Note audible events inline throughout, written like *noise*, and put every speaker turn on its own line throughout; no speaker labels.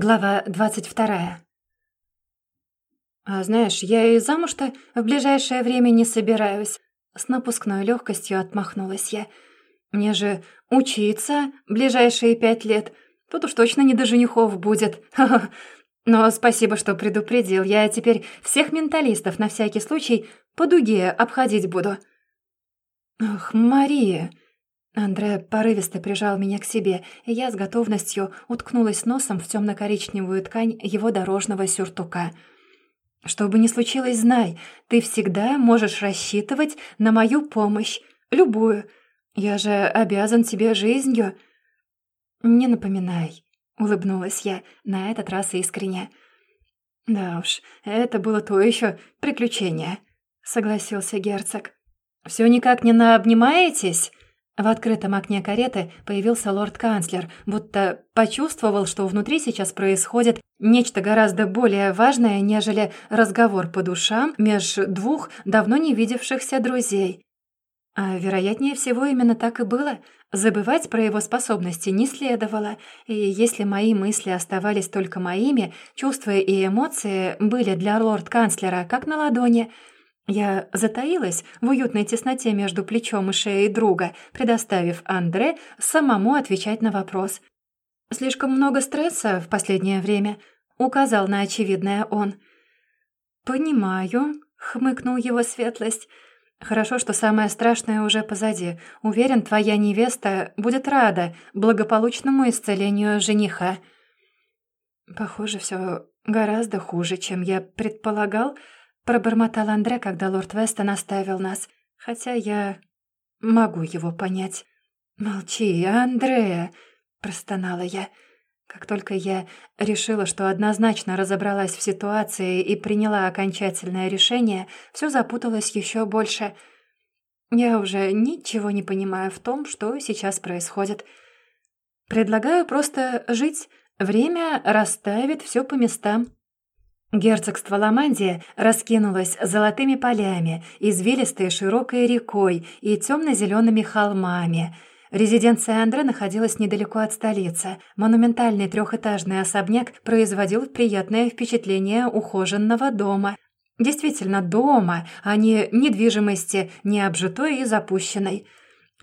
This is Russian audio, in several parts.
Глава двадцать вторая. «А знаешь, я и замуж-то в ближайшее время не собираюсь». С напускной легкостью отмахнулась я. «Мне же учиться ближайшие пять лет. Тут уж точно не до женихов будет. *laughs* Но спасибо, что предупредил. Я теперь всех менталистов на всякий случай по дуге обходить буду». «Ах, Мария!» Андре порывисто прижал меня к себе, и я с готовностью уткнулась носом в темно-коричневую ткань его дорожного сюртука. «Что бы ни случилось, знай, ты всегда можешь рассчитывать на мою помощь, любую. Я же обязан тебе жизнью». «Не напоминай», — улыбнулась я, на этот раз искренне. «Да уж, это было то еще приключение», — согласился герцог. «Все никак не наобнимаетесь?» В открытом окне кареты появился лорд-канцлер, будто почувствовал, что внутри сейчас происходит нечто гораздо более важное, нежели разговор по душам меж двух давно не видевшихся друзей. А вероятнее всего именно так и было. Забывать про его способности не следовало, и если мои мысли оставались только моими, чувства и эмоции были для лорд-канцлера как на ладони — я затаилась в уютной тесноте между плечом и шеей друга, предоставив Андре самому отвечать на вопрос. «Слишком много стресса в последнее время», — указал на очевидное он. «Понимаю», — хмыкнул его светлость. «Хорошо, что самое страшное уже позади. Уверен, твоя невеста будет рада благополучному исцелению жениха». «Похоже, все гораздо хуже, чем я предполагал», — Пробормотал Андре, когда лорд Вестон оставил нас. Хотя я могу его понять. «Молчи, Андрея!» — простонала я. Как только я решила, что однозначно разобралась в ситуации и приняла окончательное решение, все запуталось еще больше. Я уже ничего не понимаю в том, что сейчас происходит. Предлагаю просто жить. Время расставит все по местам. Герцогство Ламандия раскинулось золотыми полями, извилистой широкой рекой и темно-зелеными холмами. Резиденция Андре находилась недалеко от столицы. Монументальный трехэтажный особняк производил приятное впечатление ухоженного дома. Действительно, дома, а не недвижимости, не обжитой и запущенной.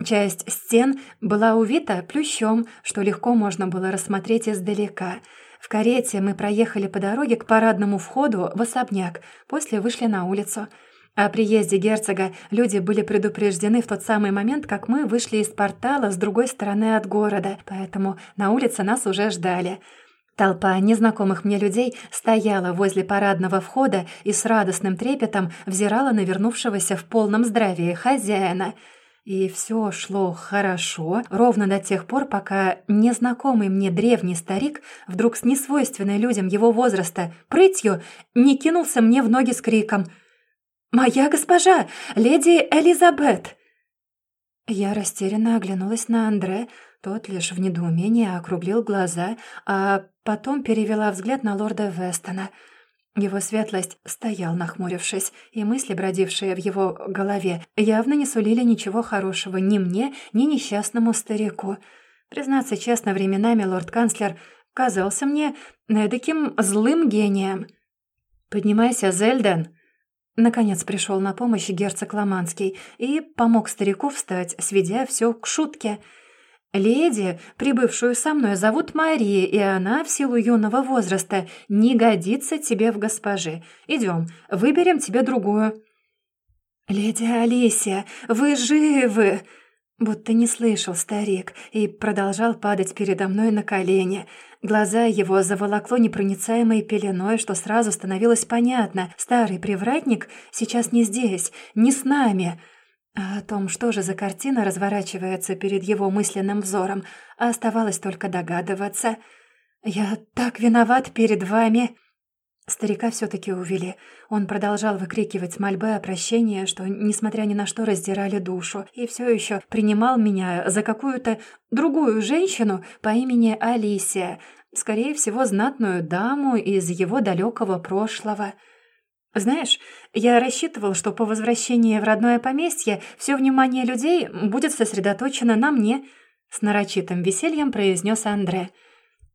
Часть стен была увита плющом, что легко можно было рассмотреть издалека – в карете мы проехали по дороге к парадному входу в особняк, после вышли на улицу. О приезде герцога люди были предупреждены в тот самый момент, как мы вышли из портала с другой стороны от города, поэтому на улице нас уже ждали. Толпа незнакомых мне людей стояла возле парадного входа и с радостным трепетом взирала на вернувшегося в полном здравии хозяина — и все шло хорошо, ровно до тех пор, пока незнакомый мне древний старик вдруг с несвойственной людям его возраста прытью не кинулся мне в ноги с криком «Моя госпожа, леди Элизабет!» Я растерянно оглянулась на Андре, тот лишь в недоумении округлил глаза, а потом перевела взгляд на лорда Вестона — его светлость стоял, нахмурившись, и мысли, бродившие в его голове, явно не сулили ничего хорошего ни мне, ни несчастному старику. Признаться честно, временами лорд-канцлер казался мне эдаким злым гением. «Поднимайся, Зельден!» Наконец пришел на помощь герцог Ломанский и помог старику встать, сведя все к шутке — Леди, прибывшую со мной, зовут Мария, и она, в силу юного возраста, не годится тебе в госпоже. Идем, выберем тебе другую». «Леди Алисия, вы живы!» Будто не слышал старик и продолжал падать передо мной на колени. Глаза его заволокло непроницаемой пеленой, что сразу становилось понятно. Старый привратник сейчас не здесь, не с нами. О том, что же за картина разворачивается перед его мысленным взором, оставалось только догадываться. «Я так виноват перед вами!» Старика все-таки увели. Он продолжал выкрикивать мольбы о прощении, что, несмотря ни на что, раздирали душу, и все еще принимал меня за какую-то другую женщину по имени Алисия, скорее всего, знатную даму из его далекого прошлого — знаешь, я рассчитывал, что по возвращении в родное поместье все внимание людей будет сосредоточено на мне, с нарочитым весельем произнес Андре.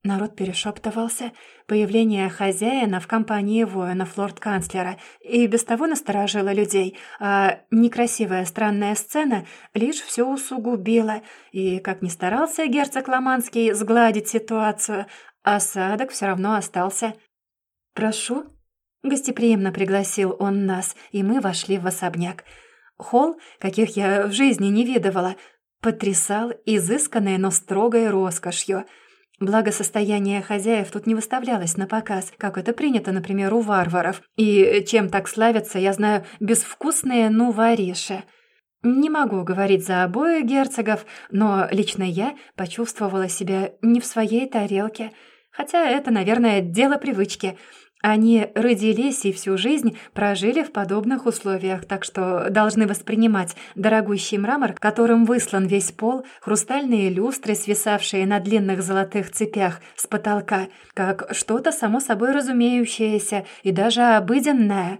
Народ перешептывался. Появление хозяина в компании воинов лорд-канцлера и без того насторожило людей, а некрасивая странная сцена лишь все усугубила, и, как ни старался герцог Ломанский сгладить ситуацию, осадок все равно остался. «Прошу», — гостеприимно пригласил он нас, и мы вошли в особняк. Холл, каких я в жизни не видывала, потрясал изысканной, но строгой роскошью — Благосостояние хозяев тут не выставлялось на показ, как это принято, например, у варваров. И чем так славятся, я знаю, безвкусные нувариши. Не могу говорить за обоих герцогов, но лично я почувствовала себя не в своей тарелке. Хотя это, наверное, дело привычки — они родились и всю жизнь прожили в подобных условиях, так что должны воспринимать дорогущий мрамор, которым выслан весь пол, хрустальные люстры, свисавшие на длинных золотых цепях с потолка, как что-то само собой разумеющееся и даже обыденное.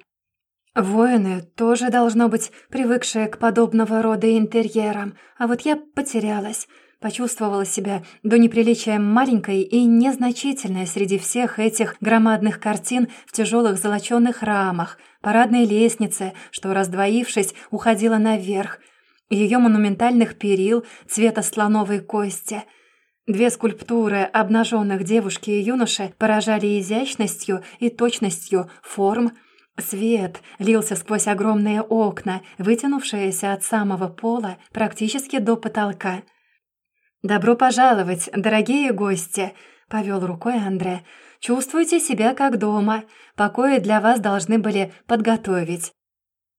Воины тоже должно быть привыкшие к подобного рода интерьерам, а вот я потерялась — Почувствовала себя до неприличия маленькой и незначительной среди всех этих громадных картин в тяжелых золоченных рамах, парадной лестнице, что, раздвоившись, уходила наверх, ее монументальных перил цвета слоновой кости. Две скульптуры обнаженных девушки и юноши поражали изящностью и точностью форм, Свет лился сквозь огромные окна, вытянувшиеся от самого пола практически до потолка. «Добро пожаловать, дорогие гости!» — повел рукой Андре. «Чувствуйте себя как дома. Покои для вас должны были подготовить».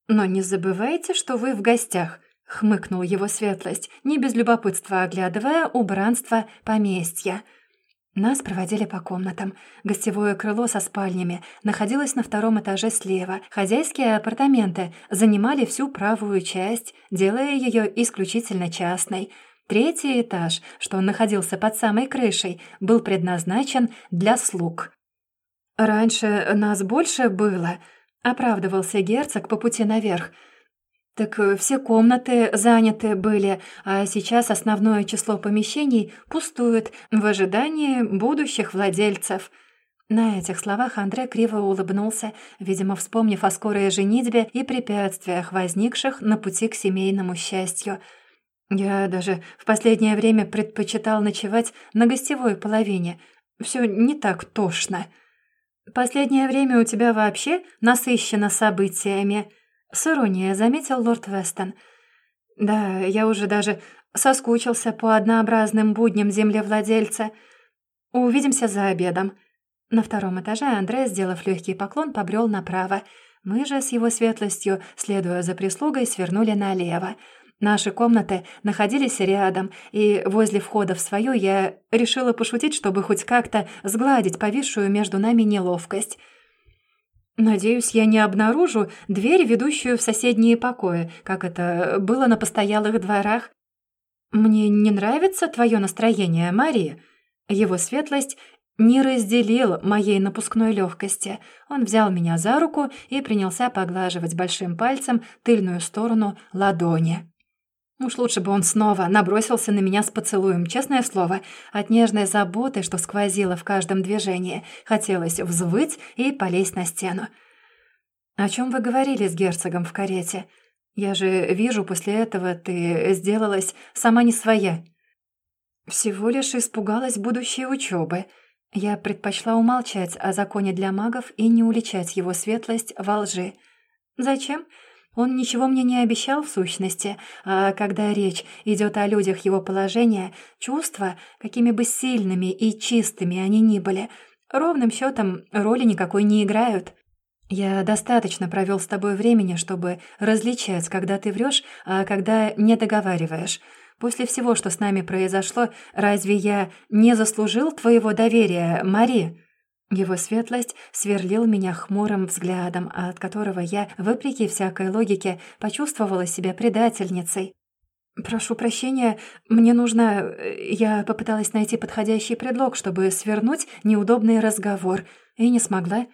«Но не забывайте, что вы в гостях», — хмыкнул его светлость, не без любопытства оглядывая убранство поместья. Нас проводили по комнатам. Гостевое крыло со спальнями находилось на втором этаже слева. Хозяйские апартаменты занимали всю правую часть, делая ее исключительно частной — Третий этаж, что он находился под самой крышей, был предназначен для слуг. «Раньше нас больше было», — оправдывался герцог по пути наверх. «Так все комнаты заняты были, а сейчас основное число помещений пустует в ожидании будущих владельцев». На этих словах Андре криво улыбнулся, видимо, вспомнив о скорой женитьбе и препятствиях, возникших на пути к семейному счастью — я даже в последнее время предпочитал ночевать на гостевой половине. Все не так тошно. Последнее время у тебя вообще насыщено событиями. С иронией заметил лорд Вестон. Да, я уже даже соскучился по однообразным будням землевладельца. Увидимся за обедом. На втором этаже Андрей, сделав легкий поклон, побрел направо. Мы же с его светлостью, следуя за прислугой, свернули налево. Наши комнаты находились рядом, и возле входа в свою я решила пошутить, чтобы хоть как-то сгладить повисшую между нами неловкость. Надеюсь, я не обнаружу дверь, ведущую в соседние покои, как это было на постоялых дворах. Мне не нравится твое настроение, Мария. Его светлость не разделил моей напускной легкости. Он взял меня за руку и принялся поглаживать большим пальцем тыльную сторону ладони. Уж лучше бы он снова набросился на меня с поцелуем, честное слово. От нежной заботы, что сквозило в каждом движении, хотелось взвыть и полезть на стену. «О чем вы говорили с герцогом в карете? Я же вижу, после этого ты сделалась сама не своя». «Всего лишь испугалась будущей учебы. Я предпочла умолчать о законе для магов и не уличать его светлость во лжи. Зачем?» Он ничего мне не обещал в сущности, а когда речь идет о людях его положения, чувства, какими бы сильными и чистыми они ни были, ровным счетом роли никакой не играют. Я достаточно провел с тобой времени, чтобы различать, когда ты врешь, а когда не договариваешь. После всего, что с нами произошло, разве я не заслужил твоего доверия, Мари?» Его светлость сверлил меня хмурым взглядом, от которого я, вопреки всякой логике, почувствовала себя предательницей. «Прошу прощения, мне нужно...» Я попыталась найти подходящий предлог, чтобы свернуть неудобный разговор, и не смогла.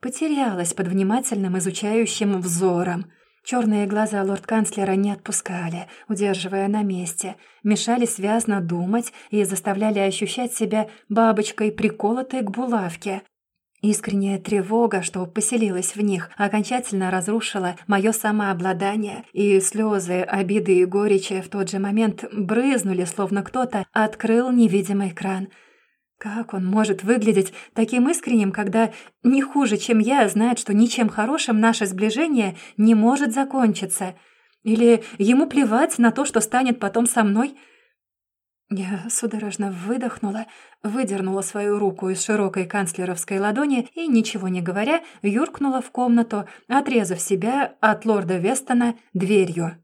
Потерялась под внимательным изучающим взором. Черные глаза лорд-канцлера не отпускали, удерживая на месте, мешали связно думать и заставляли ощущать себя бабочкой, приколотой к булавке. Искренняя тревога, что поселилась в них, окончательно разрушила мое самообладание, и слезы, обиды и горечи в тот же момент брызнули, словно кто-то открыл невидимый кран — как он может выглядеть таким искренним, когда не хуже, чем я, знает, что ничем хорошим наше сближение не может закончиться? Или ему плевать на то, что станет потом со мной? Я судорожно выдохнула, выдернула свою руку из широкой канцлеровской ладони и, ничего не говоря, юркнула в комнату, отрезав себя от лорда Вестона дверью.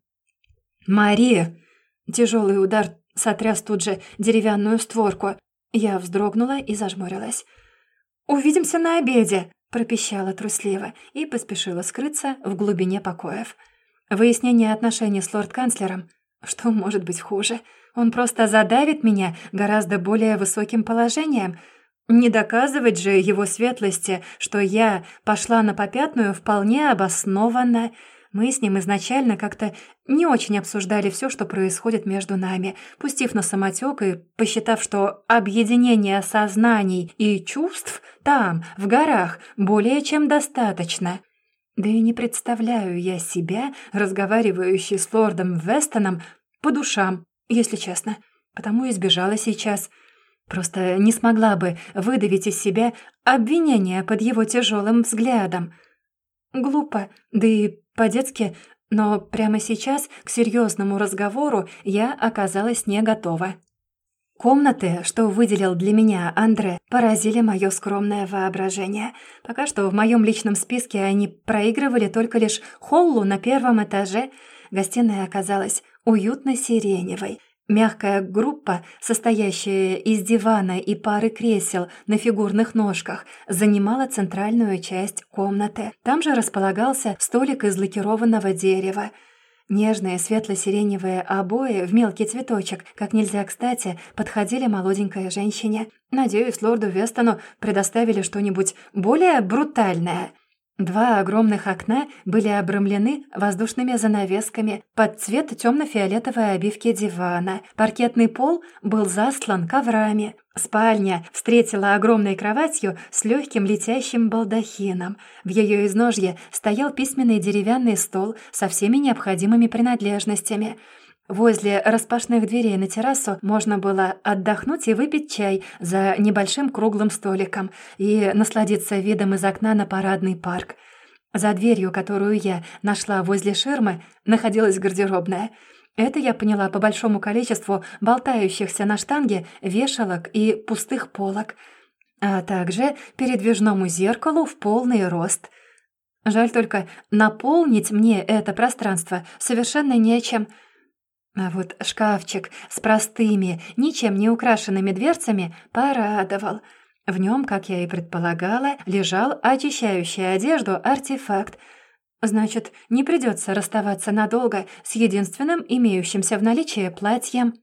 «Мария!» Тяжелый удар сотряс тут же деревянную створку. Я вздрогнула и зажмурилась. «Увидимся на обеде!» — пропищала трусливо и поспешила скрыться в глубине покоев. Выяснение отношений с лорд-канцлером. Что может быть хуже? Он просто задавит меня гораздо более высоким положением. Не доказывать же его светлости, что я пошла на попятную вполне обоснованно. Мы с ним изначально как-то не очень обсуждали все, что происходит между нами, пустив на самотек и посчитав, что объединение сознаний и чувств там, в горах, более чем достаточно. Да и не представляю я себя, разговаривающей с лордом Вестоном, по душам, если честно. Потому и сбежала сейчас. Просто не смогла бы выдавить из себя обвинение под его тяжелым взглядом. Глупо, да и по-детски, но прямо сейчас к серьезному разговору я оказалась не готова. Комнаты, что выделил для меня Андре, поразили мое скромное воображение. Пока что в моем личном списке они проигрывали только лишь холлу на первом этаже. Гостиная оказалась уютно-сиреневой – Мягкая группа, состоящая из дивана и пары кресел на фигурных ножках, занимала центральную часть комнаты. Там же располагался столик из лакированного дерева. Нежные светло-сиреневые обои в мелкий цветочек, как нельзя кстати, подходили молоденькой женщине. Надеюсь, лорду Вестону предоставили что-нибудь более брутальное. Два огромных окна были обрамлены воздушными занавесками под цвет темно-фиолетовой обивки дивана. Паркетный пол был заслан коврами. Спальня встретила огромной кроватью с легким летящим балдахином. В ее изножье стоял письменный деревянный стол со всеми необходимыми принадлежностями — Возле распашных дверей на террасу можно было отдохнуть и выпить чай за небольшим круглым столиком и насладиться видом из окна на парадный парк. За дверью, которую я нашла возле ширмы, находилась гардеробная. Это я поняла по большому количеству болтающихся на штанге вешалок и пустых полок, а также передвижному зеркалу в полный рост. Жаль только, наполнить мне это пространство совершенно нечем — а вот шкафчик с простыми, ничем не украшенными дверцами порадовал. В нем, как я и предполагала, лежал очищающий одежду артефакт. Значит, не придется расставаться надолго с единственным имеющимся в наличии платьем.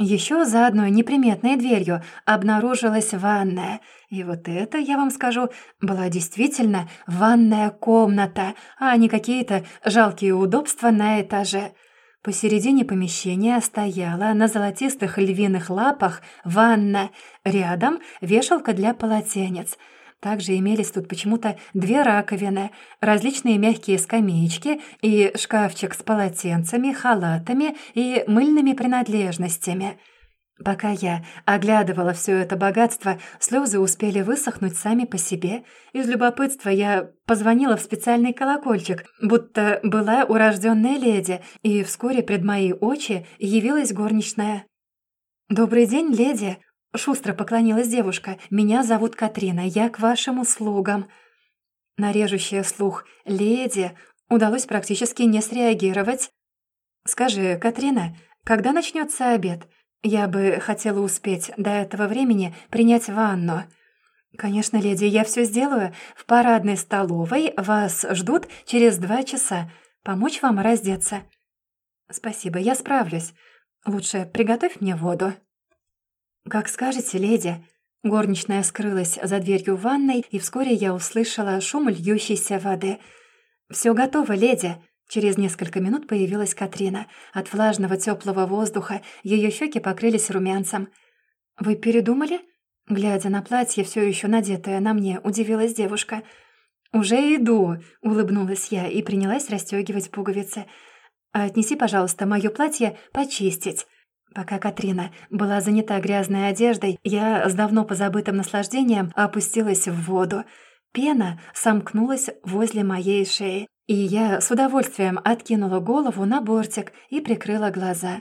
Еще за одной неприметной дверью обнаружилась ванная. И вот это, я вам скажу, была действительно ванная комната, а не какие-то жалкие удобства на этаже — Посередине помещения стояла на золотистых львиных лапах ванна, рядом вешалка для полотенец. Также имелись тут почему-то две раковины, различные мягкие скамеечки и шкафчик с полотенцами, халатами и мыльными принадлежностями — Пока я оглядывала все это богатство, слезы успели высохнуть сами по себе. Из любопытства я позвонила в специальный колокольчик, будто была урожденная леди, и вскоре пред мои очи явилась горничная. «Добрый день, леди!» — шустро поклонилась девушка. «Меня зовут Катрина, я к вашим услугам». На режущее слух «леди» удалось практически не среагировать. «Скажи, Катрина, когда начнется обед?» «Я бы хотела успеть до этого времени принять ванну». «Конечно, леди, я все сделаю. В парадной столовой вас ждут через два часа. Помочь вам раздеться?» «Спасибо, я справлюсь. Лучше приготовь мне воду». «Как скажете, леди». Горничная скрылась за дверью ванной, и вскоре я услышала шум льющейся воды. «Все готово, леди», Через несколько минут появилась Катрина. От влажного теплого воздуха ее щеки покрылись румянцем. «Вы передумали?» Глядя на платье, все еще надетое на мне, удивилась девушка. «Уже иду», — улыбнулась я и принялась расстегивать пуговицы. «Отнеси, пожалуйста, мое платье почистить». Пока Катрина была занята грязной одеждой, я с давно позабытым наслаждением опустилась в воду. Пена сомкнулась возле моей шеи, и я с удовольствием откинула голову на бортик и прикрыла глаза.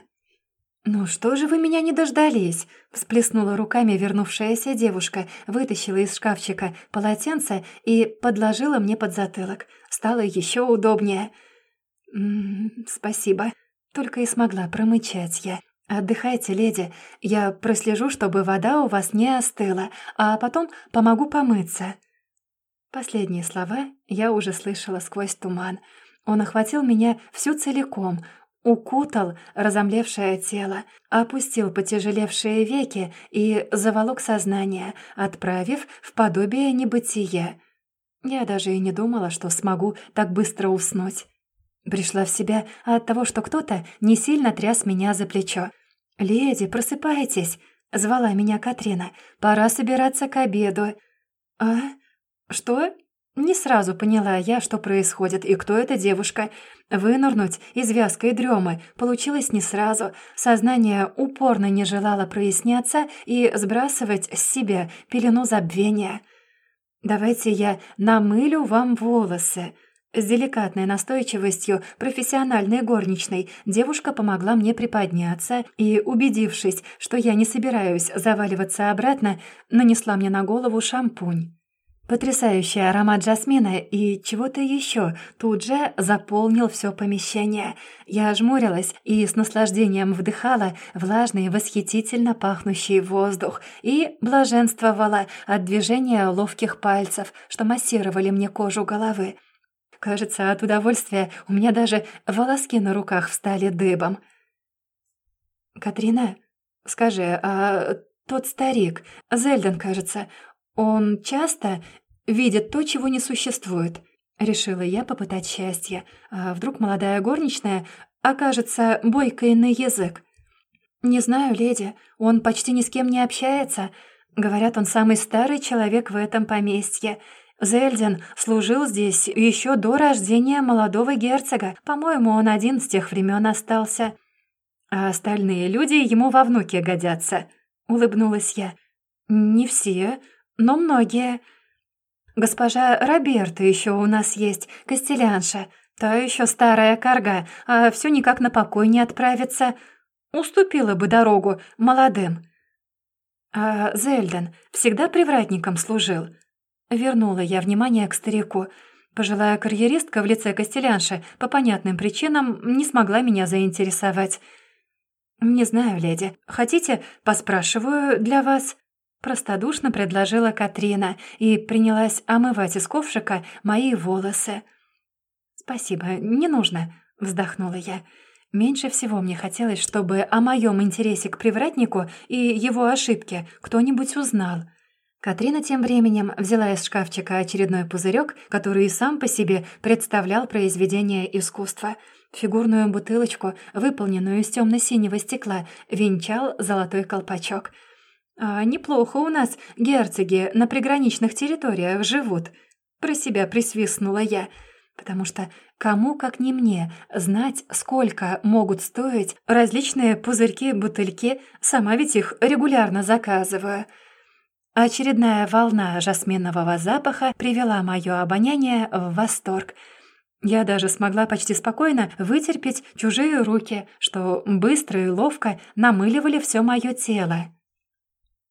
«Ну что же вы меня не дождались?» — всплеснула руками вернувшаяся девушка, вытащила из шкафчика полотенце и подложила мне под затылок. Стало еще удобнее. «М -м, «Спасибо», — только и смогла промычать я. «Отдыхайте, леди. Я прослежу, чтобы вода у вас не остыла, а потом помогу помыться». Последние слова я уже слышала сквозь туман. Он охватил меня всю целиком, укутал разомлевшее тело, опустил потяжелевшие веки и заволок сознание, отправив в подобие небытия. Я даже и не думала, что смогу так быстро уснуть. Пришла в себя от того, что кто-то не сильно тряс меня за плечо. «Леди, просыпайтесь!» — звала меня Катрина. «Пора собираться к обеду». «А? Что?» Не сразу поняла я, что происходит и кто эта девушка. Вынырнуть из вязкой дремы получилось не сразу. Сознание упорно не желало проясняться и сбрасывать с себя пелену забвения. «Давайте я намылю вам волосы», с деликатной настойчивостью профессиональной горничной девушка помогла мне приподняться и, убедившись, что я не собираюсь заваливаться обратно, нанесла мне на голову шампунь. Потрясающий аромат жасмина и чего-то еще тут же заполнил все помещение. Я ожмурилась и с наслаждением вдыхала влажный, восхитительно пахнущий воздух и блаженствовала от движения ловких пальцев, что массировали мне кожу головы. Кажется, от удовольствия у меня даже волоски на руках встали дыбом. «Катрина, скажи, а тот старик, Зельден, кажется, он часто видит то, чего не существует?» Решила я попытать счастье. А вдруг молодая горничная окажется бойкой на язык? «Не знаю, леди, он почти ни с кем не общается. Говорят, он самый старый человек в этом поместье. Зельдин служил здесь еще до рождения молодого герцога. По-моему, он один с тех времен остался. А остальные люди ему во внуки годятся», — улыбнулась я. «Не все, но многие. Госпожа Роберта еще у нас есть, костелянша. Та еще старая карга, а все никак на покой не отправится. Уступила бы дорогу молодым». «А Зельден всегда привратником служил?» Вернула я внимание к старику. Пожилая карьеристка в лице Костелянши по понятным причинам не смогла меня заинтересовать. «Не знаю, леди. Хотите, поспрашиваю для вас?» Простодушно предложила Катрина и принялась омывать из ковшика мои волосы. «Спасибо, не нужно», — вздохнула я. Меньше всего мне хотелось, чтобы о моем интересе к привратнику и его ошибке кто-нибудь узнал. Катрина тем временем взяла из шкафчика очередной пузырек, который и сам по себе представлял произведение искусства. Фигурную бутылочку, выполненную из темно-синего стекла, венчал золотой колпачок. «А неплохо у нас герцоги на приграничных территориях живут», — про себя присвистнула я, потому что кому, как не мне, знать, сколько могут стоить различные пузырьки-бутыльки, сама ведь их регулярно заказываю — Очередная волна жасминового запаха привела мое обоняние в восторг. Я даже смогла почти спокойно вытерпеть чужие руки, что быстро и ловко намыливали все мое тело.